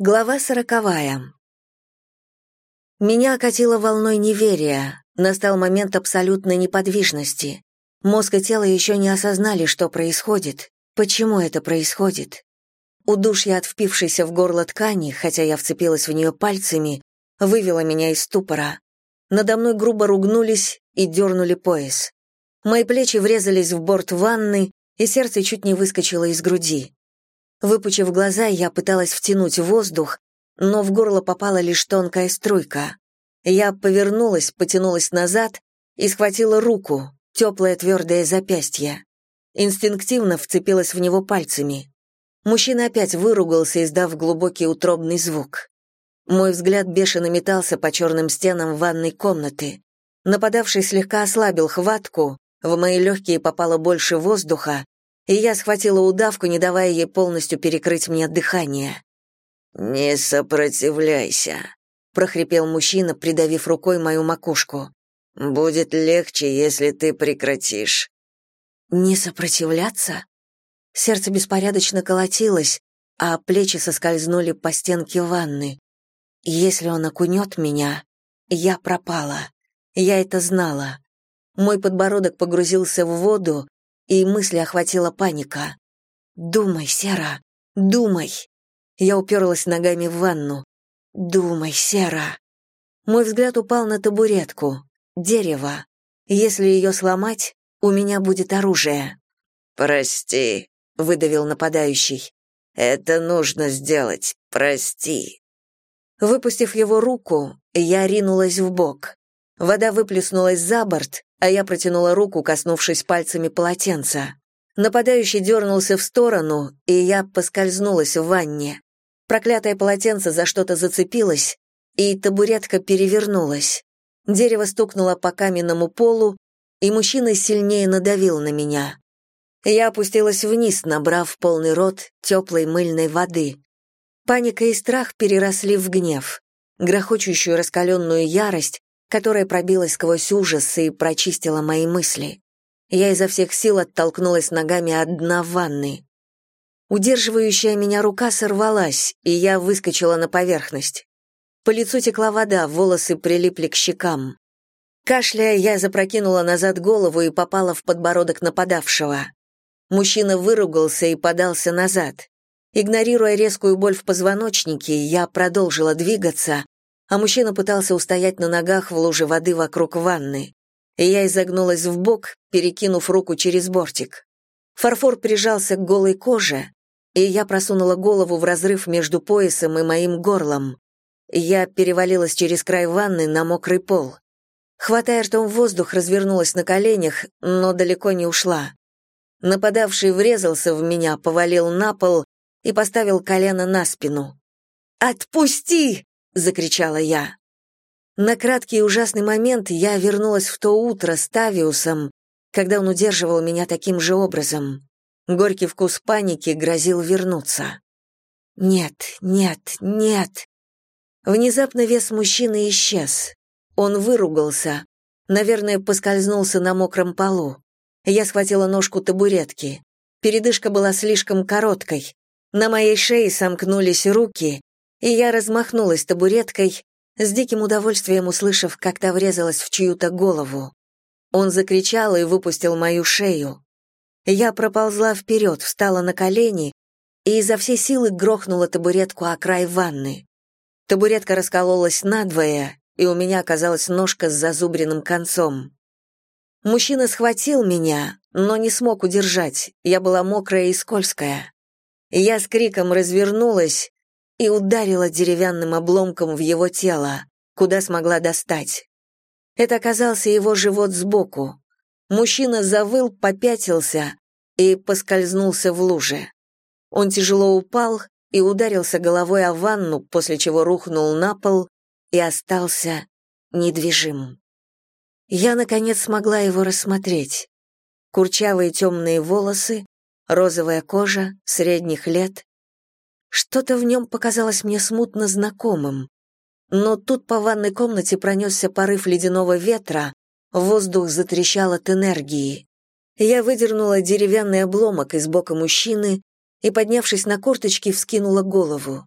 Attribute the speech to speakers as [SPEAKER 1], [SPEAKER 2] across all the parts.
[SPEAKER 1] Глава сороковая. Меня окатило волной неверия. Настал момент абсолютной неподвижности. Мозг и тело еще не осознали, что происходит, почему это происходит. Удушье от впившейся в горло ткани, хотя я вцепилась в нее пальцами, вывело меня из ступора. Надо мной грубо ругнулись и дернули пояс. Мои плечи врезались в борт ванны, и сердце чуть не выскочило из груди. Выпучив глаза, я пыталась втянуть воздух, но в горло попала лишь тонкая струйка. Я повернулась, потянулась назад и схватила руку, теплое твердое запястье. Инстинктивно вцепилась в него пальцами. Мужчина опять выругался, издав глубокий утробный звук. Мой взгляд бешено метался по черным стенам ванной комнаты. Нападавший слегка ослабил хватку, в мои легкие попало больше воздуха, и я схватила удавку, не давая ей полностью перекрыть мне дыхание.
[SPEAKER 2] «Не сопротивляйся», — прохрипел мужчина, придавив рукой мою макушку. «Будет легче, если ты прекратишь».
[SPEAKER 1] «Не сопротивляться?» Сердце беспорядочно колотилось, а плечи соскользнули по стенке ванны. Если он окунет меня, я пропала. Я это знала. Мой подбородок погрузился в воду, и мысли охватила паника. «Думай, Сера, думай!» Я уперлась ногами в ванну. «Думай, Сера!» Мой взгляд упал на табуретку. Дерево. Если ее сломать, у меня будет оружие.
[SPEAKER 2] «Прости», — выдавил нападающий. «Это нужно сделать. Прости».
[SPEAKER 1] Выпустив его руку, я ринулась в бок. Вода выплеснулась за борт, а я протянула руку, коснувшись пальцами полотенца. Нападающий дернулся в сторону, и я поскользнулась в ванне. Проклятое полотенце за что-то зацепилось, и табуретка перевернулась. Дерево стукнуло по каменному полу, и мужчина сильнее надавил на меня. Я опустилась вниз, набрав полный рот теплой мыльной воды. Паника и страх переросли в гнев, грохочущую раскаленную ярость, которая пробилась сквозь ужас и прочистила мои мысли. Я изо всех сил оттолкнулась ногами от дна ванны. Удерживающая меня рука сорвалась, и я выскочила на поверхность. По лицу текла вода, волосы прилипли к щекам. Кашляя, я запрокинула назад голову и попала в подбородок нападавшего. Мужчина выругался и подался назад. Игнорируя резкую боль в позвоночнике, я продолжила двигаться, а мужчина пытался устоять на ногах в луже воды вокруг ванны. И я изогнулась в бок, перекинув руку через бортик. Фарфор прижался к голой коже, и я просунула голову в разрыв между поясом и моим горлом. Я перевалилась через край ванны на мокрый пол. Хватая ртом воздух, развернулась на коленях, но далеко не ушла. Нападавший врезался в меня, повалил на пол и поставил колено на спину. «Отпусти!» Закричала я. На краткий ужасный момент я вернулась в то утро с Тавиусом, когда он удерживал меня таким же образом. Горький вкус паники грозил вернуться. Нет, нет, нет. Внезапно вес мужчины исчез. Он выругался. Наверное, поскользнулся на мокром полу. Я схватила ножку табуретки. Передышка была слишком короткой. На моей шее сомкнулись руки, и я размахнулась табуреткой, с диким удовольствием услышав, как та врезалась в чью-то голову. Он закричал и выпустил мою шею. Я проползла вперед, встала на колени и изо всей силы грохнула табуретку о край ванны. Табуретка раскололась надвое, и у меня оказалась ножка с зазубренным концом. Мужчина схватил меня, но не смог удержать, я была мокрая и скользкая. Я с криком развернулась и ударила деревянным обломком в его тело, куда смогла достать. Это оказался его живот сбоку. Мужчина завыл, попятился и поскользнулся в луже. Он тяжело упал и ударился головой о ванну, после чего рухнул на пол и остался недвижим. Я, наконец, смогла его рассмотреть. Курчавые темные волосы, розовая кожа, средних лет, что-то в нем показалось мне смутно знакомым. Но тут по ванной комнате пронесся порыв ледяного ветра, воздух затрещал от энергии. Я выдернула деревянный обломок из бока мужчины и, поднявшись на корточки, вскинула голову.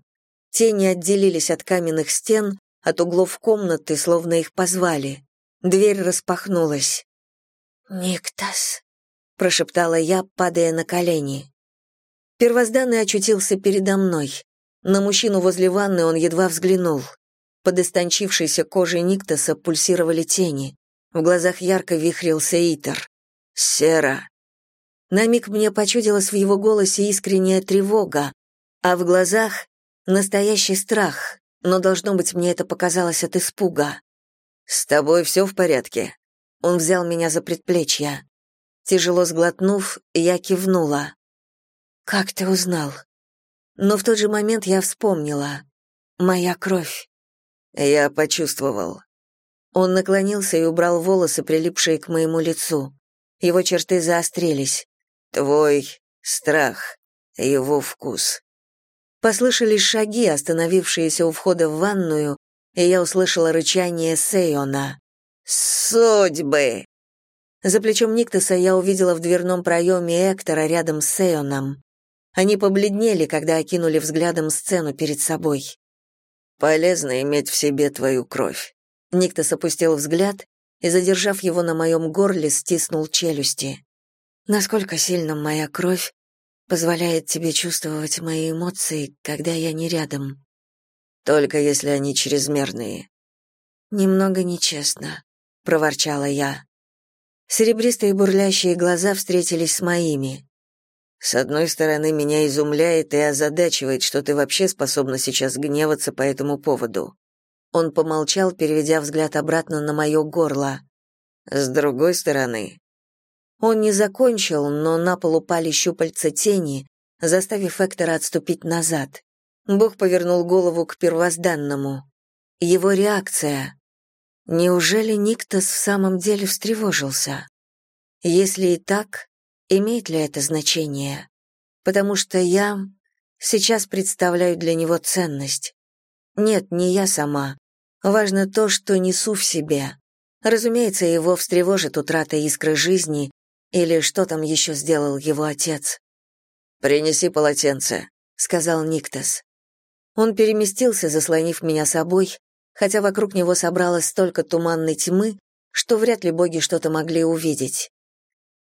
[SPEAKER 1] Тени отделились от каменных стен, от углов комнаты, словно их позвали. Дверь распахнулась. «Никтас», — прошептала я, падая на колени. Первозданный очутился передо мной. На мужчину возле ванны он едва взглянул. Под истончившейся кожей Никтаса пульсировали тени. В глазах ярко вихрился Итер. «Сера!» На миг мне почудилась в его голосе искренняя тревога, а в глазах — настоящий страх, но, должно быть, мне это показалось от испуга. «С тобой все в порядке?» Он взял меня за предплечье. Тяжело сглотнув, я кивнула. «Как ты узнал?» Но в тот же момент я вспомнила. «Моя кровь». Я почувствовал. Он наклонился и убрал волосы, прилипшие к моему лицу. Его черты заострились. «Твой страх, его вкус». Послышались шаги, остановившиеся у входа в ванную, и я услышала рычание Сейона. «Судьбы!» За плечом Никтоса я увидела в дверном проеме Эктора рядом с Сейоном. Они побледнели, когда окинули взглядом сцену перед собой. «Полезно иметь в себе твою кровь». Никтос опустил взгляд и, задержав его на моем горле, стиснул челюсти. «Насколько сильно моя кровь позволяет тебе чувствовать мои эмоции, когда я не рядом. Только если они чрезмерные. Немного нечестно, проворчала я. Серебристые бурлящие глаза встретились с моими. С одной стороны, меня изумляет и озадачивает, что ты вообще способна сейчас гневаться по этому поводу. Он помолчал, переведя взгляд обратно на мое горло. С другой стороны, он не закончил, но на пол упали щупальца тени, заставив Эктора отступить назад. Бог повернул голову к первозданному. Его реакция. Неужели Никтос в самом деле встревожился? Если и так, имеет ли это значение? Потому что я сейчас представляю для него ценность. Нет, не я сама. Важно то, что несу в себе. Разумеется, его встревожит утрата искры жизни, или что там еще сделал его отец? «Принеси полотенце», — сказал Никтас. Он переместился, заслонив меня собой, хотя вокруг него собралось столько туманной тьмы, что вряд ли боги что-то могли увидеть.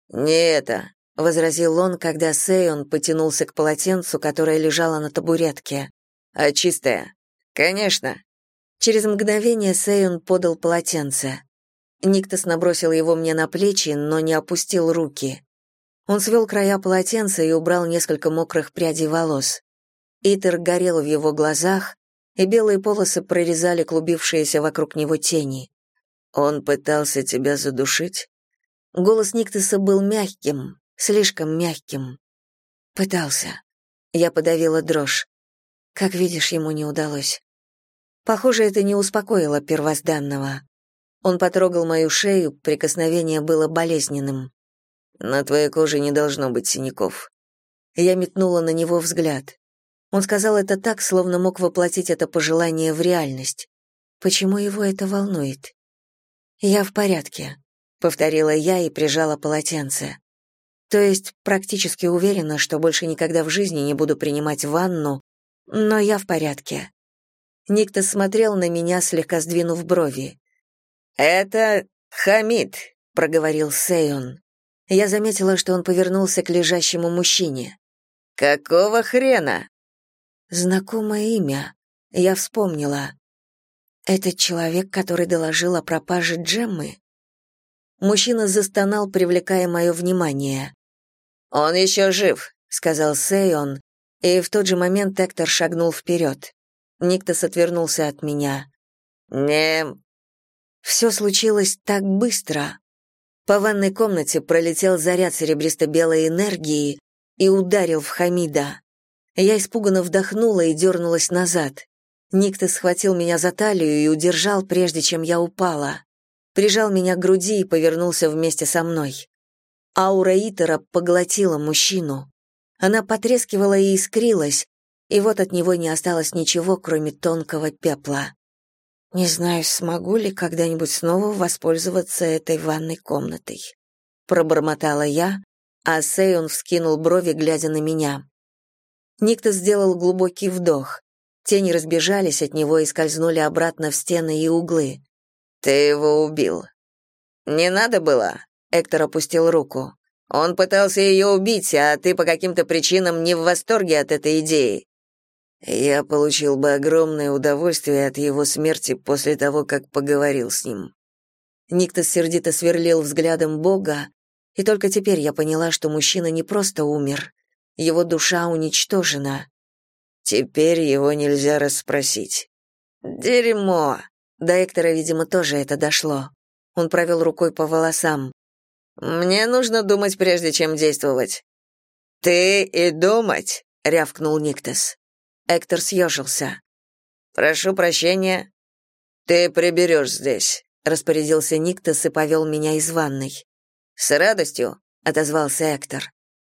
[SPEAKER 1] «Не это», — возразил он, когда Сейон потянулся к полотенцу, которое лежало на табуретке. «А чистое?» «Конечно». Через мгновение Сейон подал полотенце. Никтос набросил его мне на плечи, но не опустил руки. Он свел края полотенца и убрал несколько мокрых прядей волос. Итер горел в его глазах, и белые полосы прорезали клубившиеся вокруг него тени. «Он пытался тебя задушить?» Голос Никтоса был мягким, слишком мягким. «Пытался». Я подавила дрожь. Как видишь, ему не удалось. Похоже, это не успокоило первозданного. Он потрогал мою шею, прикосновение было болезненным. «На твоей коже не должно быть синяков». Я метнула на него взгляд. Он сказал это так, словно мог воплотить это пожелание в реальность. Почему его это волнует? «Я в порядке», — повторила я и прижала полотенце. То есть практически уверена, что больше никогда в жизни не буду принимать ванну, но я в порядке. Никто смотрел на меня, слегка сдвинув брови. «Это Хамид», — проговорил Сейон. Я заметила, что он повернулся к лежащему мужчине. «Какого хрена?» Знакомое имя. Я вспомнила. «Это человек, который доложил о пропаже Джеммы?» Мужчина застонал, привлекая мое внимание. «Он еще жив», — сказал Сейон, и в тот же момент Эктор шагнул вперед. Никтос отвернулся от меня. «Не, все случилось так быстро. По ванной комнате пролетел заряд серебристо-белой энергии и ударил в Хамида. Я испуганно вдохнула и дернулась назад. Никто схватил меня за талию и удержал, прежде чем я упала. Прижал меня к груди и повернулся вместе со мной. Аура Итера поглотила мужчину. Она потрескивала и искрилась, и вот от него не осталось ничего, кроме тонкого пепла. Не знаю, смогу ли когда-нибудь снова воспользоваться этой ванной комнатой. Пробормотала я, а Сейон вскинул брови, глядя на меня. Никто сделал глубокий вдох. Тени разбежались от него и скользнули обратно в стены и углы.
[SPEAKER 2] «Ты его убил». «Не надо было», — Эктор опустил руку. «Он пытался ее убить, а ты по каким-то причинам не в восторге от этой идеи». «Я получил бы огромное удовольствие от его смерти после того, как поговорил с ним».
[SPEAKER 1] Никтос сердито сверлил взглядом Бога, и только теперь я поняла, что мужчина не просто умер, его душа уничтожена.
[SPEAKER 2] Теперь его нельзя расспросить.
[SPEAKER 1] Дерьмо. До Эктора, видимо, тоже это дошло. Он провел рукой по волосам.
[SPEAKER 2] Мне нужно думать, прежде чем действовать. Ты и думать, рявкнул Никтес.
[SPEAKER 1] Эктор съежился.
[SPEAKER 2] Прошу прощения. Ты приберешь здесь, распорядился Никтес и повел меня из ванной. С радостью, отозвался Эктор.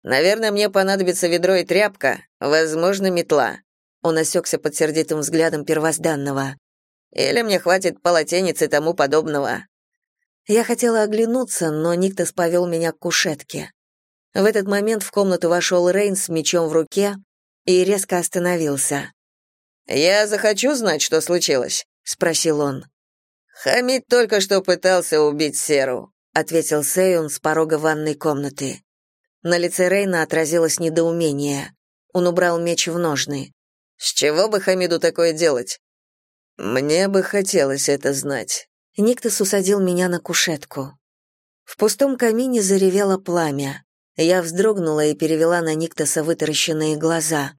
[SPEAKER 2] Наверное, мне понадобится ведро и тряпка, возможно, метла. Он осекся под сердитым взглядом первозданного. Или мне хватит полотенец и тому подобного.
[SPEAKER 1] Я хотела оглянуться, но Никтос повел меня к кушетке. В этот момент в комнату вошел Рейн с мечом в руке и резко остановился.
[SPEAKER 2] «Я захочу знать, что случилось?» — спросил он. «Хамид только что пытался убить Серу», — ответил Сейон с порога ванной комнаты.
[SPEAKER 1] На лице Рейна отразилось недоумение. Он убрал меч в ножны.
[SPEAKER 2] «С чего бы Хамиду такое делать?» «Мне бы хотелось это знать».
[SPEAKER 1] Никтос усадил меня на кушетку. В пустом камине заревело пламя. Я вздрогнула и перевела на Никтоса вытаращенные глаза.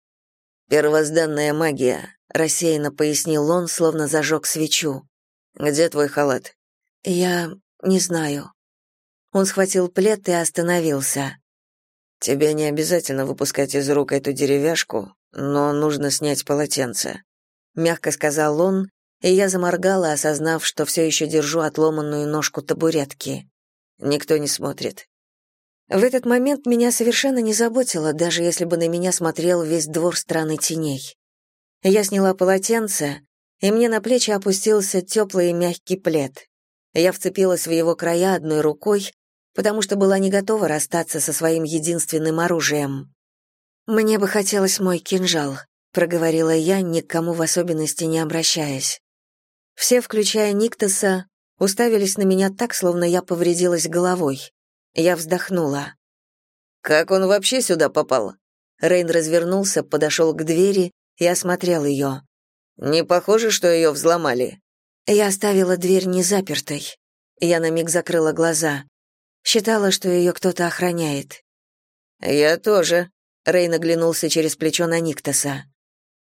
[SPEAKER 2] «Первозданная магия», — рассеянно пояснил он, словно зажег свечу. «Где твой халат?»
[SPEAKER 1] «Я не знаю». Он схватил плед и остановился.
[SPEAKER 2] Тебе не обязательно выпускать из рук эту деревяшку, но нужно снять полотенце, мягко сказал он, и я заморгала, осознав, что все еще держу отломанную ножку табуретки. Никто не смотрит.
[SPEAKER 1] В этот момент меня совершенно не заботило, даже если бы на меня смотрел весь двор страны теней. Я сняла полотенце, и мне на плечи опустился теплый и мягкий плед. Я вцепилась в его края одной рукой, потому что была не готова расстаться со своим единственным оружием. «Мне бы хотелось мой кинжал», — проговорила я, ни к кому в особенности не обращаясь. Все, включая Никтоса, уставились на меня так, словно я повредилась головой. Я вздохнула.
[SPEAKER 2] «Как он вообще сюда попал?»
[SPEAKER 1] Рейн развернулся, подошел к двери и осмотрел ее.
[SPEAKER 2] «Не похоже, что ее взломали?»
[SPEAKER 1] Я оставила дверь незапертой. Я на миг закрыла глаза. Считала, что ее кто-то охраняет.
[SPEAKER 2] «Я тоже», —
[SPEAKER 1] Рейн оглянулся через плечо на Никтоса.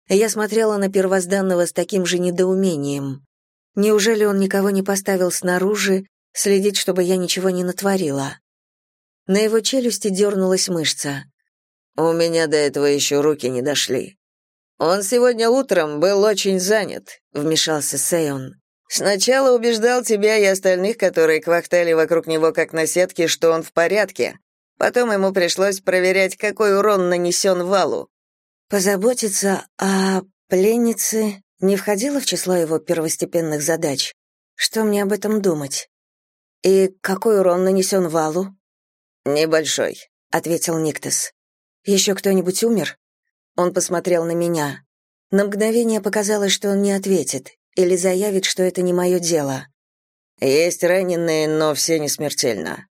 [SPEAKER 1] Я смотрела на первозданного с таким же недоумением. Неужели он никого не поставил снаружи, следить, чтобы я ничего не натворила? На его челюсти дернулась мышца.
[SPEAKER 2] «У меня до этого еще руки не дошли». «Он сегодня утром был очень занят», — вмешался Сейон. Сначала убеждал тебя и остальных, которые квахтали вокруг него как на сетке, что он в порядке. Потом ему пришлось проверять, какой урон нанесен валу.
[SPEAKER 1] Позаботиться о пленнице не входило в число его первостепенных задач. Что мне об этом думать? И какой урон нанесен валу?
[SPEAKER 2] Небольшой,
[SPEAKER 1] ответил Никтес. Еще кто-нибудь умер? Он посмотрел на меня. На мгновение показалось, что он не ответит, или заявит, что это не мое дело.
[SPEAKER 2] Есть раненые, но все не смертельно.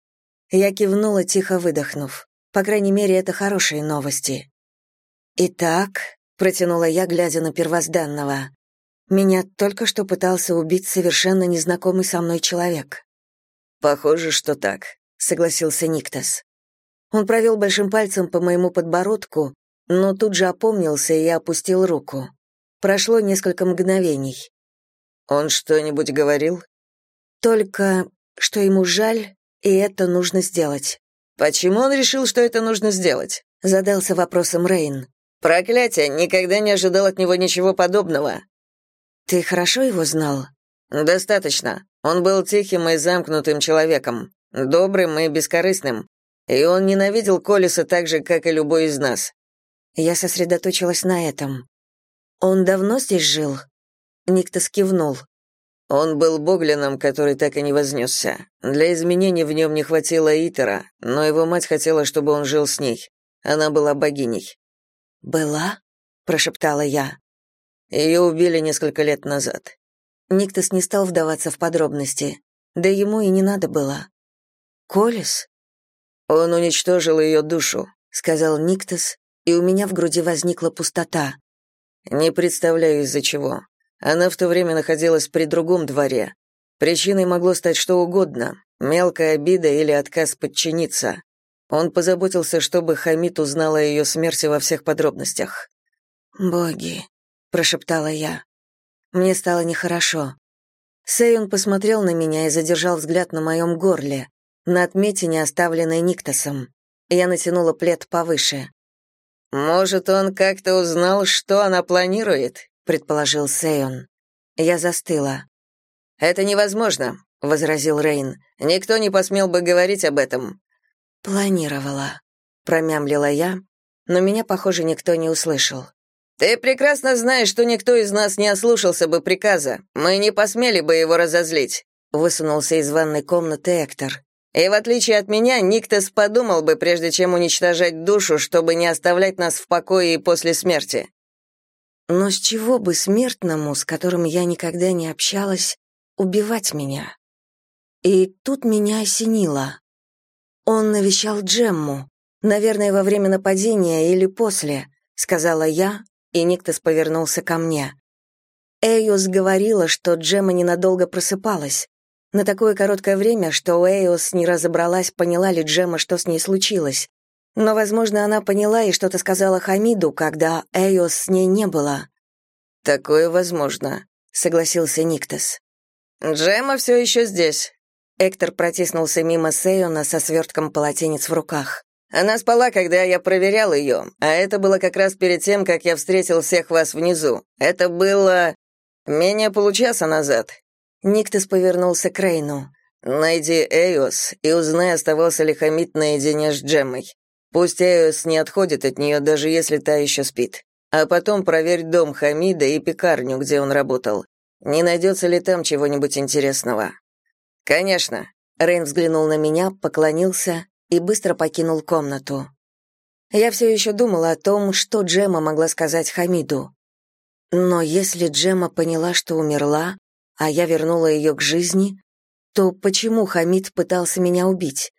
[SPEAKER 1] Я кивнула, тихо выдохнув. По крайней мере, это хорошие новости. Итак, протянула я, глядя на первозданного. Меня только что пытался убить совершенно незнакомый со мной человек.
[SPEAKER 2] Похоже, что так, согласился Никтас.
[SPEAKER 1] Он провел большим пальцем по моему подбородку, но тут же опомнился и опустил руку. Прошло несколько мгновений.
[SPEAKER 2] Он что-нибудь говорил?
[SPEAKER 1] Только, что ему жаль, и это нужно сделать.
[SPEAKER 2] Почему он решил, что это нужно сделать?
[SPEAKER 1] Задался вопросом Рейн.
[SPEAKER 2] Проклятие, никогда не ожидал от него ничего подобного.
[SPEAKER 1] Ты хорошо его знал?
[SPEAKER 2] Достаточно. Он был тихим и замкнутым человеком, добрым и бескорыстным. И он ненавидел Колеса так же, как и любой из нас.
[SPEAKER 1] Я сосредоточилась на этом. Он давно здесь жил? Никто скивнул.
[SPEAKER 2] Он был боглином, который так и не вознесся. Для изменений в нем не хватило Итера, но его мать хотела, чтобы он жил с ней. Она была богиней.
[SPEAKER 1] «Была?» — прошептала я.
[SPEAKER 2] Ее убили несколько лет назад».
[SPEAKER 1] Никтос не стал вдаваться в подробности. Да ему и не надо было. «Колес?»
[SPEAKER 2] «Он уничтожил ее душу», —
[SPEAKER 1] сказал Никтос, и у меня в груди возникла пустота.
[SPEAKER 2] «Не представляю, из-за чего. Она в то время находилась при другом дворе. Причиной могло стать что угодно, мелкая обида или отказ подчиниться. Он позаботился, чтобы Хамид узнала о ее смерти во всех подробностях.
[SPEAKER 1] «Боги», — прошептала я. Мне стало нехорошо. Сейон посмотрел на меня и задержал взгляд на моем горле, на отметине, оставленной Никтосом. Я натянула плед повыше.
[SPEAKER 2] «Может, он как-то узнал, что она планирует?» — предположил Сейон.
[SPEAKER 1] Я застыла.
[SPEAKER 2] «Это невозможно», — возразил Рейн. «Никто не посмел бы говорить об этом».
[SPEAKER 1] «Планировала», — промямлила я, но меня, похоже, никто не услышал.
[SPEAKER 2] «Ты прекрасно знаешь, что никто из нас не ослушался бы приказа. Мы не посмели бы его разозлить», — высунулся из ванной комнаты Эктор. «И в отличие от меня, Никтос подумал бы, прежде чем уничтожать душу, чтобы не оставлять нас в покое и после смерти».
[SPEAKER 1] Но с чего бы смертному, с которым я никогда не общалась, убивать меня? И тут меня осенило. Он навещал Джемму, наверное, во время нападения или после, сказала я, и Никтос повернулся ко мне. Эйос говорила, что Джемма ненадолго просыпалась. На такое короткое время, что Эйос не разобралась, поняла ли Джемма, что с ней случилось. Но, возможно, она поняла и что-то сказала Хамиду, когда Эйос с ней не было.
[SPEAKER 2] «Такое возможно», — согласился Никтос. «Джема все еще здесь».
[SPEAKER 1] Эктор протиснулся мимо Сейона со свертком полотенец в руках.
[SPEAKER 2] «Она спала, когда я проверял ее, а это было как раз перед тем, как я встретил всех вас внизу. Это было... менее получаса назад».
[SPEAKER 1] Никтос повернулся к Рейну.
[SPEAKER 2] «Найди Эйос и узнай, оставался ли Хамид наедине с Джеммой. Пусть Эйос не отходит от нее, даже если та еще спит. А потом проверь дом Хамида и пекарню, где он работал. Не найдется ли там чего-нибудь интересного?» «Конечно».
[SPEAKER 1] Рейн взглянул на меня, поклонился и быстро покинул комнату. Я все еще думала о том, что Джема могла сказать Хамиду. Но если Джема поняла, что умерла, а я вернула ее к жизни, то почему Хамид пытался меня убить?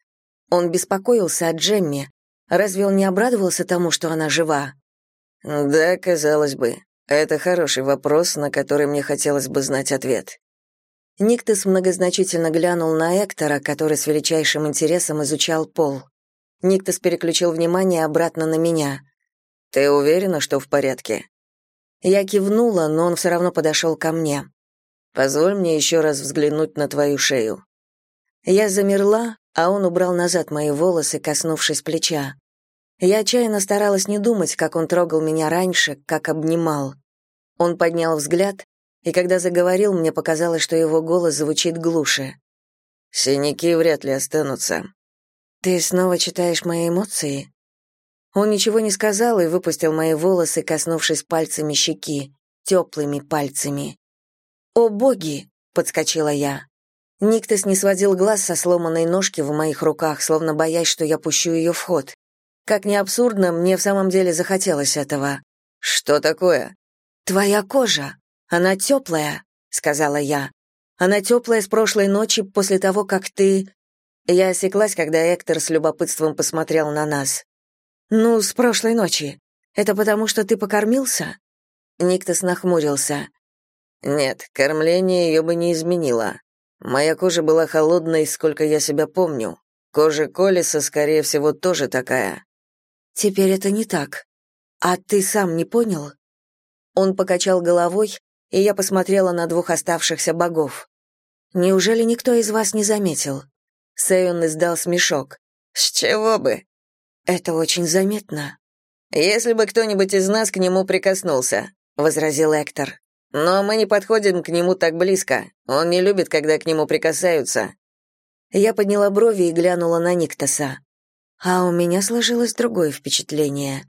[SPEAKER 1] Он беспокоился о Джемме, Разве он не обрадовался тому, что она жива?
[SPEAKER 2] Да, казалось бы. Это хороший вопрос, на который мне хотелось бы знать ответ.
[SPEAKER 1] Никтес многозначительно глянул на Эктора, который с величайшим интересом изучал пол. Никтес переключил внимание обратно на меня.
[SPEAKER 2] «Ты уверена, что в порядке?»
[SPEAKER 1] Я кивнула, но он все равно подошел ко мне.
[SPEAKER 2] «Позволь мне еще раз взглянуть на твою шею».
[SPEAKER 1] Я замерла, а он убрал назад мои волосы, коснувшись плеча. Я отчаянно старалась не думать, как он трогал меня раньше, как обнимал. Он поднял взгляд, и когда заговорил, мне показалось, что его голос звучит глуше.
[SPEAKER 2] «Синяки вряд ли останутся».
[SPEAKER 1] «Ты снова читаешь мои эмоции?» Он ничего не сказал и выпустил мои волосы, коснувшись пальцами щеки, теплыми пальцами. «О, боги!» — подскочила я. Никтос не сводил глаз со сломанной ножки в моих руках, словно боясь, что я пущу ее в ход. Как ни абсурдно, мне в самом деле захотелось этого.
[SPEAKER 2] «Что такое?»
[SPEAKER 1] «Твоя кожа. Она теплая», — сказала я. «Она теплая с прошлой ночи после того, как ты...» Я осеклась, когда Эктор с любопытством посмотрел на нас. «Ну, с прошлой ночи. Это потому, что ты покормился?» Никтос нахмурился.
[SPEAKER 2] «Нет, кормление ее бы не изменило. Моя кожа была холодной, сколько я себя помню. Кожа Колеса, скорее всего, тоже такая.
[SPEAKER 1] Теперь это не так. А ты сам не понял? Он покачал головой, и я посмотрела на двух оставшихся богов. Неужели никто из вас не заметил? Сэйон издал смешок.
[SPEAKER 2] С чего бы?
[SPEAKER 1] Это очень заметно.
[SPEAKER 2] Если бы кто-нибудь из нас к нему прикоснулся, возразил Эктор. Но мы не подходим к нему так близко. Он не любит, когда к нему прикасаются.
[SPEAKER 1] Я подняла брови и глянула на Никтоса. А у меня сложилось другое впечатление.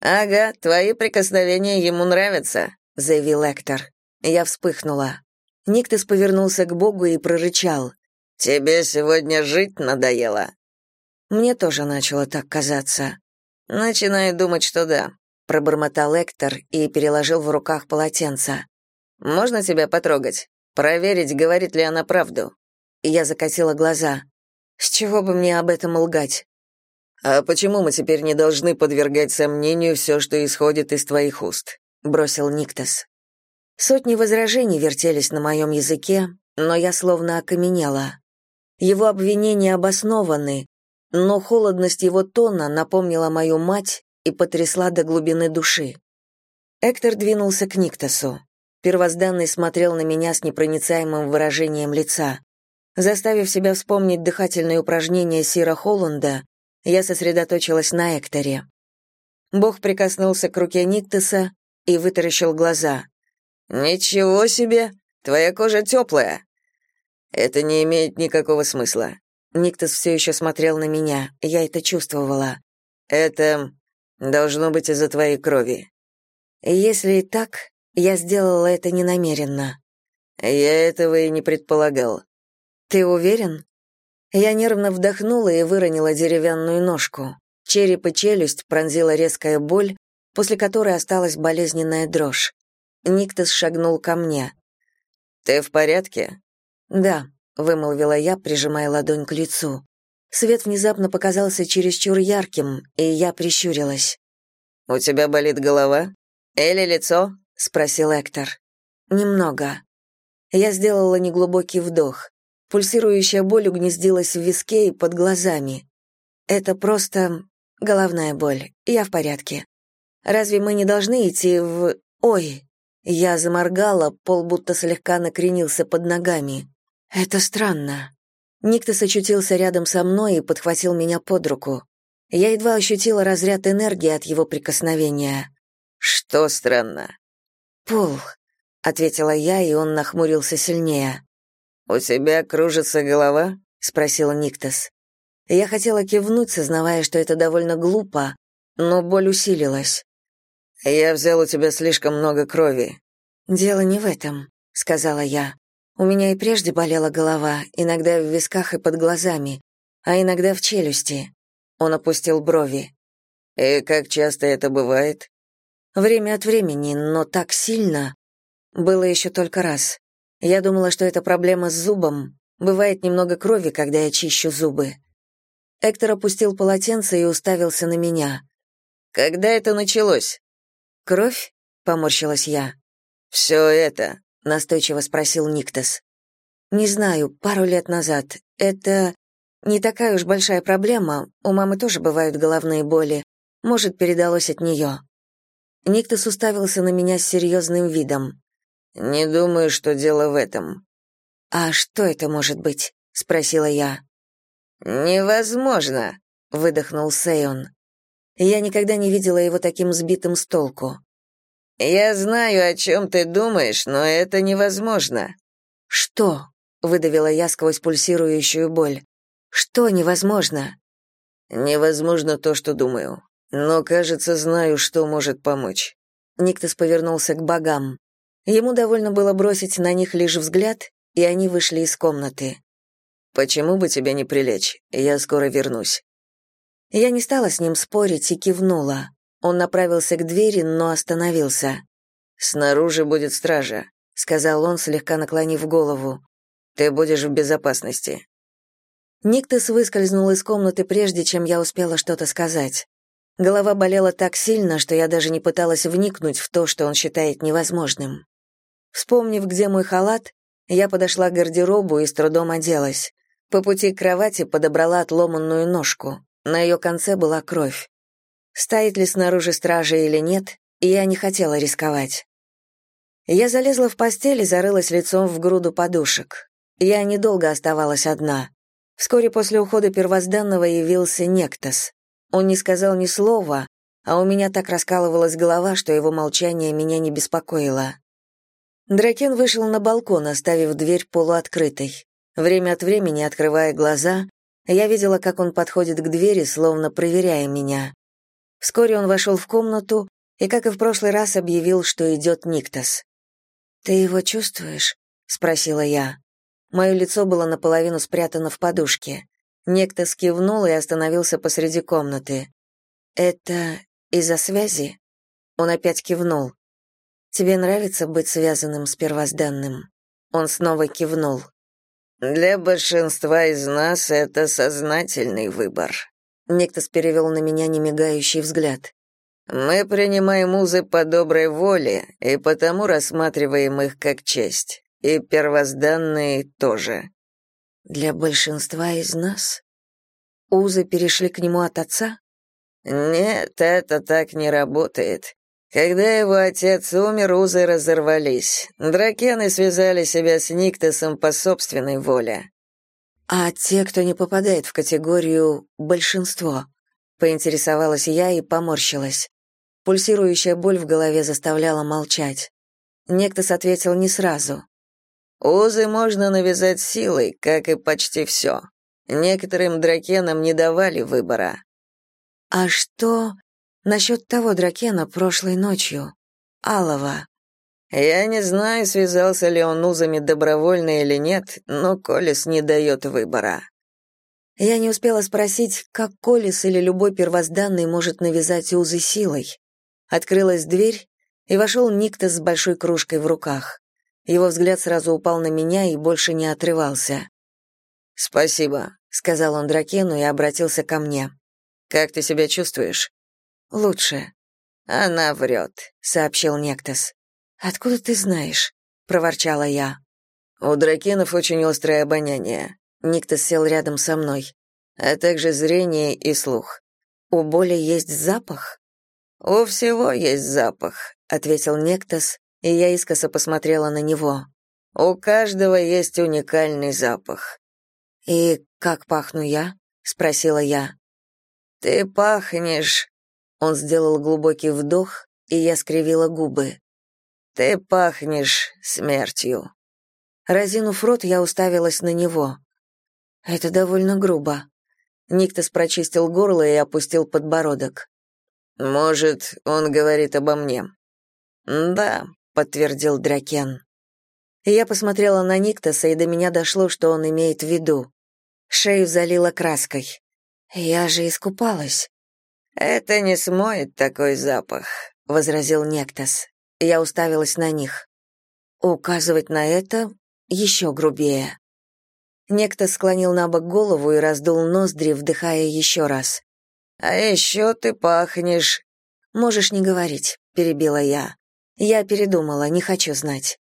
[SPEAKER 2] «Ага, твои прикосновения ему нравятся», — заявил Эктор.
[SPEAKER 1] Я вспыхнула. Никтос повернулся к Богу и прорычал.
[SPEAKER 2] «Тебе сегодня жить надоело?»
[SPEAKER 1] Мне тоже начало так казаться.
[SPEAKER 2] «Начинаю думать, что да», —
[SPEAKER 1] пробормотал Эктор и переложил в руках полотенце.
[SPEAKER 2] «Можно тебя потрогать? Проверить, говорит ли она правду?»
[SPEAKER 1] Я закатила глаза. «С чего бы мне об этом лгать?»
[SPEAKER 2] «А почему мы теперь не должны подвергать сомнению все, что исходит из твоих уст?» — бросил Никтас.
[SPEAKER 1] Сотни возражений вертелись на моем языке, но я словно окаменела. Его обвинения обоснованы, но холодность его тона напомнила мою мать и потрясла до глубины души. Эктор двинулся к Никтасу. Первозданный смотрел на меня с непроницаемым выражением лица. Заставив себя вспомнить дыхательные упражнения Сира Холланда, я сосредоточилась на Экторе. Бог прикоснулся к руке Никтаса и вытаращил глаза.
[SPEAKER 2] «Ничего себе! Твоя кожа теплая!» «Это не имеет никакого смысла».
[SPEAKER 1] Никтас все еще смотрел на меня, я это чувствовала.
[SPEAKER 2] «Это должно быть из-за твоей крови».
[SPEAKER 1] «Если и так, я сделала это ненамеренно».
[SPEAKER 2] «Я этого и не предполагал».
[SPEAKER 1] «Ты уверен?» Я нервно вдохнула и выронила деревянную ножку. Череп и челюсть пронзила резкая боль, после которой осталась болезненная дрожь. Никтас шагнул ко мне.
[SPEAKER 2] «Ты в порядке?»
[SPEAKER 1] «Да», — вымолвила я, прижимая ладонь к лицу. Свет внезапно показался чересчур ярким, и я прищурилась.
[SPEAKER 2] «У тебя болит голова? Или лицо?» — спросил Эктор.
[SPEAKER 1] «Немного». Я сделала неглубокий вдох. Пульсирующая боль угнездилась в виске и под глазами. Это просто головная боль. Я в порядке. Разве мы не должны идти в... Ой! Я заморгала, пол будто слегка накренился под ногами. Это странно. Никто сочутился рядом со мной и подхватил меня под руку. Я едва ощутила разряд энергии от его прикосновения.
[SPEAKER 2] «Что странно?»
[SPEAKER 1] «Пол», — ответила я, и он нахмурился сильнее.
[SPEAKER 2] «У тебя кружится голова?»
[SPEAKER 1] — спросил Никтас. Я хотела кивнуть, сознавая, что это довольно глупо, но боль усилилась.
[SPEAKER 2] «Я взял у тебя слишком много крови».
[SPEAKER 1] «Дело не в этом», — сказала я. «У меня и прежде болела голова, иногда в висках и под глазами, а иногда в челюсти». Он опустил брови.
[SPEAKER 2] «И как часто это бывает?»
[SPEAKER 1] «Время от времени, но так сильно. Было еще только раз. Я думала, что это проблема с зубом. Бывает немного крови, когда я чищу зубы. Эктор опустил полотенце и уставился на меня.
[SPEAKER 2] «Когда это началось?»
[SPEAKER 1] «Кровь?» — поморщилась я.
[SPEAKER 2] «Все это?»
[SPEAKER 1] — настойчиво спросил Никтас. «Не знаю, пару лет назад. Это не такая уж большая проблема. У мамы тоже бывают головные боли. Может, передалось от нее». Никтас уставился на меня с серьезным видом.
[SPEAKER 2] Не думаю, что дело в этом.
[SPEAKER 1] А что это может быть? спросила я.
[SPEAKER 2] Невозможно, выдохнул Сейон.
[SPEAKER 1] Я никогда не видела его таким сбитым с толку.
[SPEAKER 2] Я знаю, о чем ты думаешь, но это невозможно.
[SPEAKER 1] Что? выдавила я сквозь пульсирующую боль. Что невозможно?
[SPEAKER 2] Невозможно то, что думаю. Но, кажется, знаю, что может помочь.
[SPEAKER 1] Никтос повернулся к богам. Ему довольно было бросить на них лишь взгляд, и они вышли из комнаты.
[SPEAKER 2] «Почему бы тебе не прилечь? Я скоро вернусь».
[SPEAKER 1] Я не стала с ним спорить и кивнула. Он направился к двери, но остановился.
[SPEAKER 2] «Снаружи будет стража», — сказал он, слегка наклонив голову. «Ты будешь в безопасности».
[SPEAKER 1] Никтес выскользнул из комнаты прежде, чем я успела что-то сказать. Голова болела так сильно, что я даже не пыталась вникнуть в то, что он считает невозможным. Вспомнив, где мой халат, я подошла к гардеробу и с трудом оделась. По пути к кровати подобрала отломанную ножку. На ее конце была кровь. Стоит ли снаружи стража или нет, я не хотела рисковать. Я залезла в постель и зарылась лицом в груду подушек. Я недолго оставалась одна. Вскоре после ухода первозданного явился Нектос. Он не сказал ни слова, а у меня так раскалывалась голова, что его молчание меня не беспокоило. Дракен вышел на балкон, оставив дверь полуоткрытой. Время от времени, открывая глаза, я видела, как он подходит к двери, словно проверяя меня. Вскоре он вошел в комнату и, как и в прошлый раз, объявил, что идет Никтос. «Ты его чувствуешь?» — спросила я. Мое лицо было наполовину спрятано в подушке. Некто скивнул и остановился посреди комнаты. «Это из-за связи?» Он опять кивнул. «Тебе нравится быть связанным с первозданным?» Он снова кивнул.
[SPEAKER 2] «Для большинства из нас это сознательный выбор».
[SPEAKER 1] Никтос перевел на меня немигающий взгляд.
[SPEAKER 2] «Мы принимаем узы по доброй воле и потому рассматриваем их как честь. И первозданные тоже».
[SPEAKER 1] «Для большинства из нас?» Узы перешли к нему от отца?
[SPEAKER 2] Нет, это так не работает. Когда его отец умер, узы разорвались. Дракены связали себя с Никтосом по собственной воле.
[SPEAKER 1] А те, кто не попадает в категорию «большинство», поинтересовалась я и поморщилась. Пульсирующая боль в голове заставляла молчать. Нектос ответил не сразу.
[SPEAKER 2] «Узы можно навязать силой, как и почти все. Некоторым дракенам не давали выбора».
[SPEAKER 1] «А что насчет того дракена прошлой ночью? Алова?»
[SPEAKER 2] Я не знаю, связался ли он узами добровольно или нет, но Колес не дает выбора.
[SPEAKER 1] Я не успела спросить, как Колес или любой первозданный может навязать узы силой. Открылась дверь, и вошел Никтос с большой кружкой в руках. Его взгляд сразу упал на меня и больше не отрывался.
[SPEAKER 2] «Спасибо», — сказал он Дракену и обратился ко мне. «Как ты себя чувствуешь?»
[SPEAKER 1] «Лучше».
[SPEAKER 2] «Она врет», — сообщил Нектос.
[SPEAKER 1] «Откуда ты знаешь?» — проворчала я.
[SPEAKER 2] «У дракенов очень острое обоняние».
[SPEAKER 1] Никтос сел рядом со мной.
[SPEAKER 2] «А также зрение и слух».
[SPEAKER 1] «У боли есть запах?»
[SPEAKER 2] «У всего есть запах», — ответил Нектос, и я искоса посмотрела на него. «У каждого есть уникальный запах».
[SPEAKER 1] «И как пахну я?» — спросила я.
[SPEAKER 2] «Ты пахнешь...» Он сделал глубокий вдох, и я скривила губы. Ты пахнешь смертью.
[SPEAKER 1] Разинув рот, я уставилась на него. Это довольно грубо. Никтос прочистил горло и опустил подбородок.
[SPEAKER 2] Может, он говорит обо мне.
[SPEAKER 1] Да, подтвердил Дракен. Я посмотрела на Никтоса, и до меня дошло, что он имеет в виду. Шею залила краской. Я же искупалась.
[SPEAKER 2] Это не смоет такой запах, возразил Нектос.
[SPEAKER 1] Я уставилась на них. Указывать на это еще грубее. Некто склонил на бок голову и раздул ноздри, вдыхая еще раз.
[SPEAKER 2] «А еще ты пахнешь...»
[SPEAKER 1] «Можешь не говорить», — перебила я. Я передумала, не хочу знать.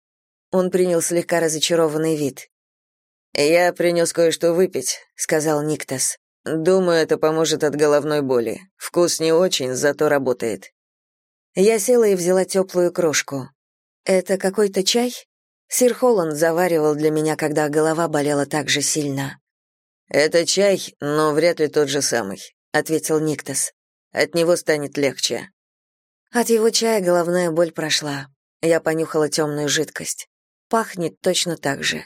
[SPEAKER 1] Он принял слегка разочарованный вид.
[SPEAKER 2] «Я принес кое-что выпить», — сказал Никтас. «Думаю, это поможет от головной боли. Вкус не очень, зато работает».
[SPEAKER 1] Я села и взяла теплую крошку. «Это какой-то чай?» Сир Холланд заваривал для меня, когда голова болела так же сильно.
[SPEAKER 2] «Это чай, но вряд ли тот же самый», — ответил Никтас. «От него станет легче».
[SPEAKER 1] От его чая головная боль прошла. Я понюхала темную жидкость. Пахнет точно так же.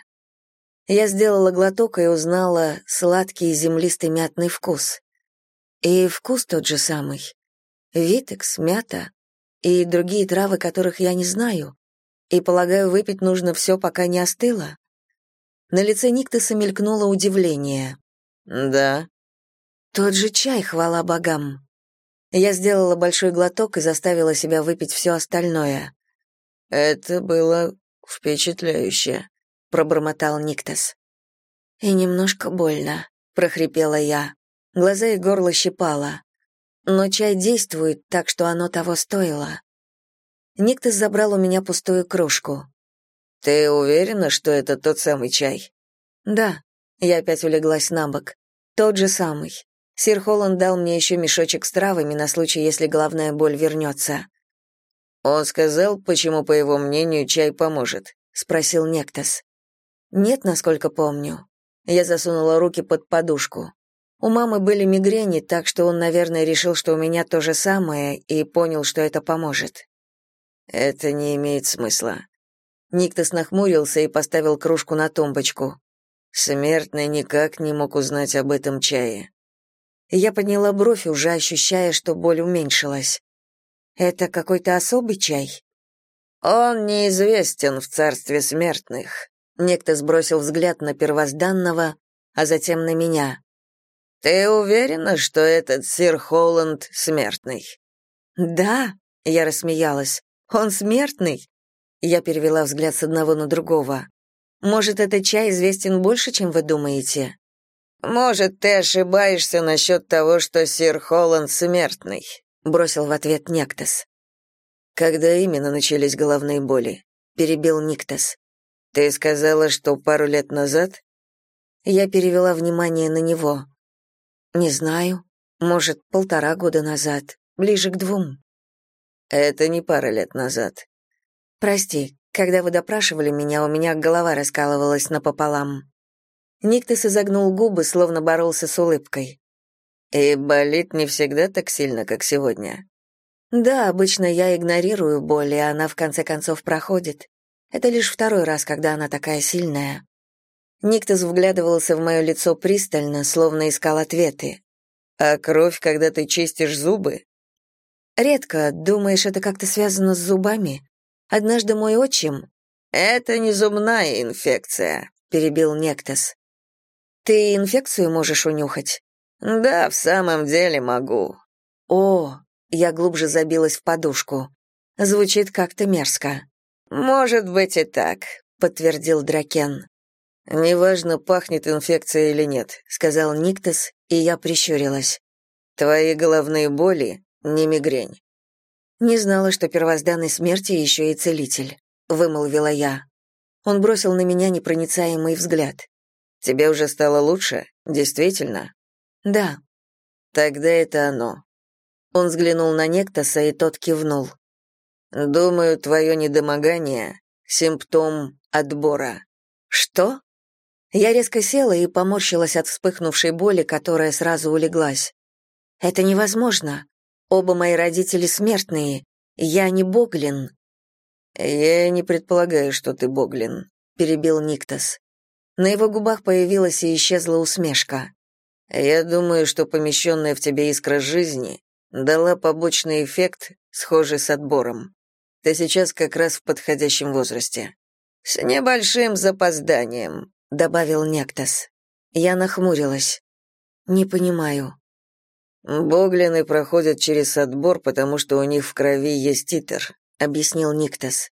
[SPEAKER 1] Я сделала глоток и узнала сладкий землистый мятный вкус. И вкус тот же самый. Витекс, мята, и другие травы, которых я не знаю. И, полагаю, выпить нужно все, пока не остыло. На лице Никтоса мелькнуло удивление.
[SPEAKER 2] «Да».
[SPEAKER 1] «Тот же чай, хвала богам». Я сделала большой глоток и заставила себя выпить все остальное.
[SPEAKER 2] «Это было впечатляюще», — пробормотал Никтос.
[SPEAKER 1] «И немножко больно», — прохрипела я. Глаза и горло щипало. Но чай действует, так что оно того стоило. Никтос забрал у меня пустую кружку.
[SPEAKER 2] «Ты уверена, что это тот самый чай?»
[SPEAKER 1] «Да». Я опять улеглась на бок. «Тот же самый. Сир Холланд дал мне еще мешочек с травами на случай, если головная боль вернется».
[SPEAKER 2] «Он сказал, почему, по его мнению, чай поможет?» — спросил Нектос.
[SPEAKER 1] «Нет, насколько помню». Я засунула руки под подушку. У мамы были мигрени, так что он, наверное, решил, что у меня то же самое, и понял, что это поможет.
[SPEAKER 2] Это не имеет смысла.
[SPEAKER 1] Никтос нахмурился и поставил кружку на тумбочку.
[SPEAKER 2] Смертный никак не мог узнать об этом чае.
[SPEAKER 1] Я подняла бровь, уже ощущая, что боль уменьшилась. Это какой-то особый чай?
[SPEAKER 2] Он неизвестен в царстве смертных.
[SPEAKER 1] Некто сбросил взгляд на первозданного, а затем на меня.
[SPEAKER 2] Ты уверена, что этот сир Холланд смертный?
[SPEAKER 1] Да, Я рассмеялась. «Он смертный?» Я перевела взгляд с одного на другого. «Может, этот чай известен больше, чем вы думаете?»
[SPEAKER 2] «Может, ты ошибаешься насчет того, что сир Холланд смертный», — бросил в ответ Нектас.
[SPEAKER 1] «Когда именно начались головные боли?» — перебил Никтас.
[SPEAKER 2] «Ты сказала, что пару лет назад?»
[SPEAKER 1] Я перевела внимание на него. «Не знаю. Может, полтора года назад. Ближе к двум».
[SPEAKER 2] «Это не пара лет назад».
[SPEAKER 1] «Прости, когда вы допрашивали меня, у меня голова раскалывалась напополам». Никтас изогнул губы, словно боролся с улыбкой.
[SPEAKER 2] «И болит не всегда так сильно, как сегодня?»
[SPEAKER 1] Да, обычно я игнорирую боль, и она в конце концов проходит. Это лишь второй раз, когда она такая сильная. Никтос вглядывался в мое лицо пристально, словно искал ответы.
[SPEAKER 2] «А кровь, когда ты чистишь зубы?»
[SPEAKER 1] «Редко. Думаешь, это как-то связано с зубами? Однажды мой отчим...»
[SPEAKER 2] «Это не зубная инфекция», — перебил Нектос.
[SPEAKER 1] «Ты инфекцию можешь унюхать?»
[SPEAKER 2] «Да, в самом деле могу».
[SPEAKER 1] «О, я глубже забилась в подушку. Звучит как-то мерзко.
[SPEAKER 2] Может быть и так, подтвердил Дракен.
[SPEAKER 1] Неважно, пахнет инфекция или нет, сказал Никтес, и я прищурилась.
[SPEAKER 2] Твои головные боли не мигрень.
[SPEAKER 1] Не знала, что первозданной смерти еще и целитель, вымолвила я. Он бросил на меня непроницаемый взгляд.
[SPEAKER 2] Тебе уже стало лучше? Действительно?
[SPEAKER 1] Да.
[SPEAKER 2] Тогда это оно.
[SPEAKER 1] Он взглянул на Нектоса, и тот кивнул.
[SPEAKER 2] «Думаю, твое недомогание — симптом отбора».
[SPEAKER 1] «Что?» Я резко села и поморщилась от вспыхнувшей боли, которая сразу улеглась. «Это невозможно. Оба мои родители смертные. Я не Боглин».
[SPEAKER 2] «Я не предполагаю, что ты Боглин», — перебил Никтос.
[SPEAKER 1] На его губах появилась и исчезла усмешка.
[SPEAKER 2] «Я думаю, что помещенная в тебе искра жизни дала побочный эффект, схожий с отбором. Ты сейчас как раз в подходящем возрасте. С небольшим запозданием, добавил Нектас.
[SPEAKER 1] Я нахмурилась. Не понимаю.
[SPEAKER 2] Боглины проходят через отбор, потому что у них в крови есть итер, объяснил Никтас.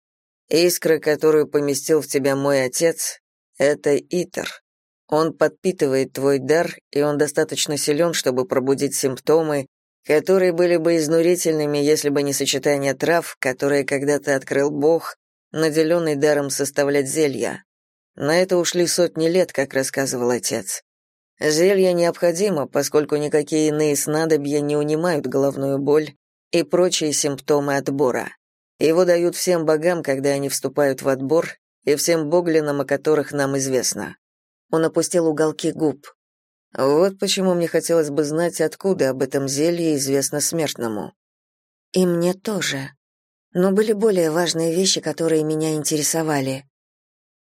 [SPEAKER 2] Искра, которую поместил в тебя мой отец, это итер. Он подпитывает твой дар, и он достаточно силен, чтобы пробудить симптомы, которые были бы изнурительными, если бы не сочетание трав, которые когда-то открыл Бог, наделенный даром составлять зелья. На это ушли сотни лет, как рассказывал отец. Зелье необходимо, поскольку никакие иные снадобья не унимают головную боль и прочие симптомы отбора. Его дают всем богам, когда они вступают в отбор, и всем боглинам, о которых нам известно. Он опустил уголки губ. Вот почему мне хотелось бы знать, откуда об этом зелье известно смертному.
[SPEAKER 1] И мне тоже. Но были более важные вещи, которые меня интересовали.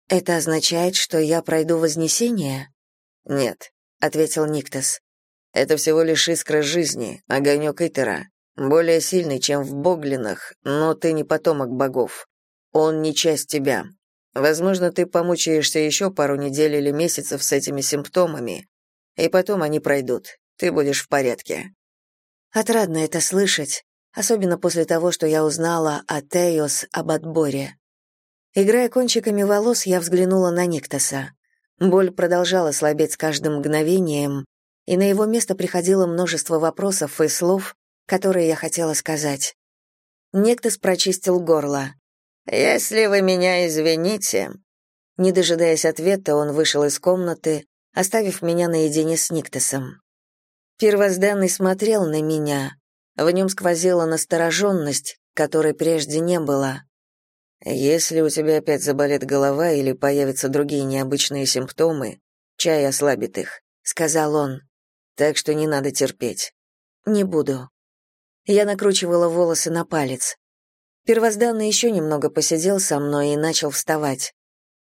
[SPEAKER 1] Это означает, что я пройду вознесение?
[SPEAKER 2] Нет, ответил Никтос. Это всего лишь искра жизни, огонек Итера, более сильный, чем в Боглинах, но ты не потомок богов. Он не часть тебя. Возможно, ты помучаешься еще пару недель или месяцев с этими симптомами, и потом они пройдут. Ты будешь в порядке.
[SPEAKER 1] Отрадно это слышать, особенно после того, что я узнала о Теос об отборе. Играя кончиками волос, я взглянула на Никтоса. Боль продолжала слабеть с каждым мгновением, и на его место приходило множество вопросов и слов, которые я хотела сказать. Нектос прочистил горло.
[SPEAKER 2] «Если вы меня извините...»
[SPEAKER 1] Не дожидаясь ответа, он вышел из комнаты, оставив меня наедине с Никтосом. Первозданный смотрел на меня. В нем сквозила настороженность, которой прежде не было.
[SPEAKER 2] «Если у тебя опять заболит голова или появятся другие необычные симптомы, чай ослабит их», — сказал он. «Так что не надо терпеть».
[SPEAKER 1] «Не буду». Я накручивала волосы на палец. Первозданный еще немного посидел со мной и начал вставать.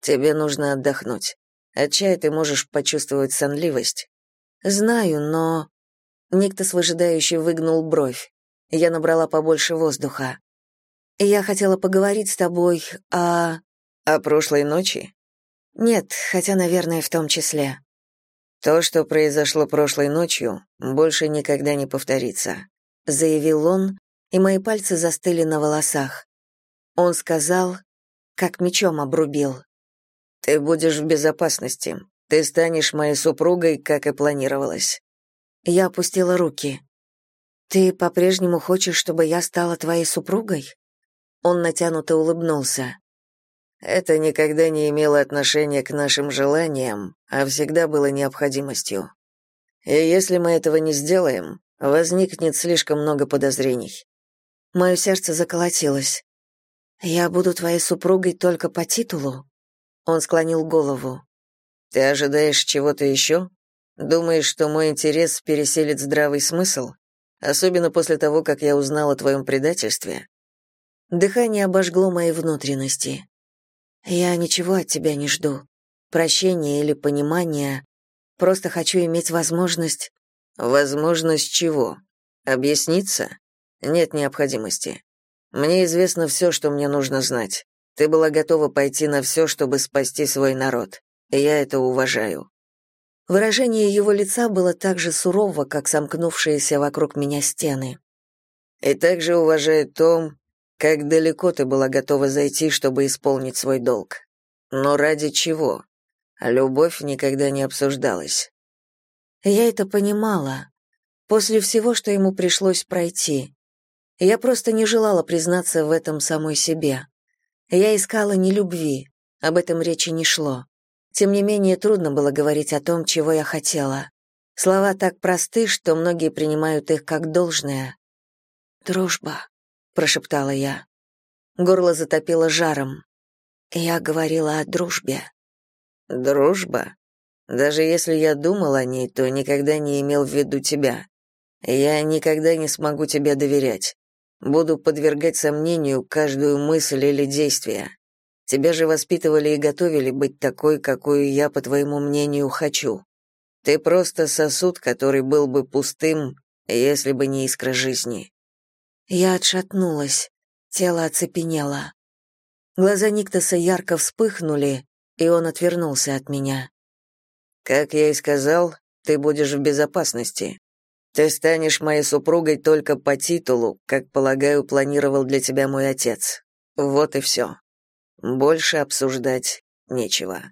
[SPEAKER 2] «Тебе нужно отдохнуть. От чая ты можешь почувствовать сонливость.
[SPEAKER 1] Знаю, но Никтос выжидающе выгнул бровь. Я набрала побольше воздуха. Я хотела поговорить с тобой о
[SPEAKER 2] о прошлой ночи?
[SPEAKER 1] Нет, хотя, наверное, в том числе.
[SPEAKER 2] То, что произошло прошлой ночью, больше никогда не повторится,
[SPEAKER 1] заявил он, и мои пальцы застыли на волосах. Он сказал, как мечом обрубил.
[SPEAKER 2] «Ты будешь в безопасности. Ты станешь моей супругой, как и планировалось».
[SPEAKER 1] Я опустила руки. «Ты по-прежнему хочешь, чтобы я стала твоей супругой?» Он натянуто улыбнулся.
[SPEAKER 2] «Это никогда не имело отношения к нашим желаниям, а всегда было необходимостью. И если мы этого не сделаем, возникнет слишком много подозрений».
[SPEAKER 1] Мое сердце заколотилось. «Я буду твоей супругой только по титулу?» Он склонил голову.
[SPEAKER 2] «Ты ожидаешь чего-то еще? Думаешь, что мой интерес пересилит здравый смысл? Особенно после того, как я узнал о твоем предательстве?»
[SPEAKER 1] Дыхание обожгло мои внутренности. «Я ничего от тебя не жду. Прощения или понимания. Просто хочу иметь возможность...»
[SPEAKER 2] «Возможность чего? Объясниться? Нет необходимости. Мне известно все, что мне нужно знать. Ты была готова пойти на все, чтобы спасти свой народ. И я это уважаю».
[SPEAKER 1] Выражение его лица было так же сурово, как сомкнувшиеся вокруг меня стены.
[SPEAKER 2] «И также уважаю то, как далеко ты была готова зайти, чтобы исполнить свой долг. Но ради чего? Любовь никогда не обсуждалась».
[SPEAKER 1] Я это понимала. После всего, что ему пришлось пройти. Я просто не желала признаться в этом самой себе. Я искала не любви, об этом речи не шло. Тем не менее, трудно было говорить о том, чего я хотела. Слова так просты, что многие принимают их как должное. «Дружба», — прошептала я. Горло затопило жаром. Я говорила о дружбе.
[SPEAKER 2] «Дружба? Даже если я думал о ней, то никогда не имел в виду тебя. Я никогда не смогу тебе доверять. Буду подвергать сомнению каждую мысль или действие. Тебя же воспитывали и готовили быть такой, какую я, по твоему мнению, хочу. Ты просто сосуд, который был бы пустым, если бы не искра жизни».
[SPEAKER 1] Я отшатнулась, тело оцепенело. Глаза Никтоса ярко вспыхнули, и он отвернулся от меня.
[SPEAKER 2] «Как я и сказал, ты будешь в безопасности. Ты станешь моей супругой только по титулу, как, полагаю, планировал для тебя мой отец. Вот и все. Больше обсуждать нечего.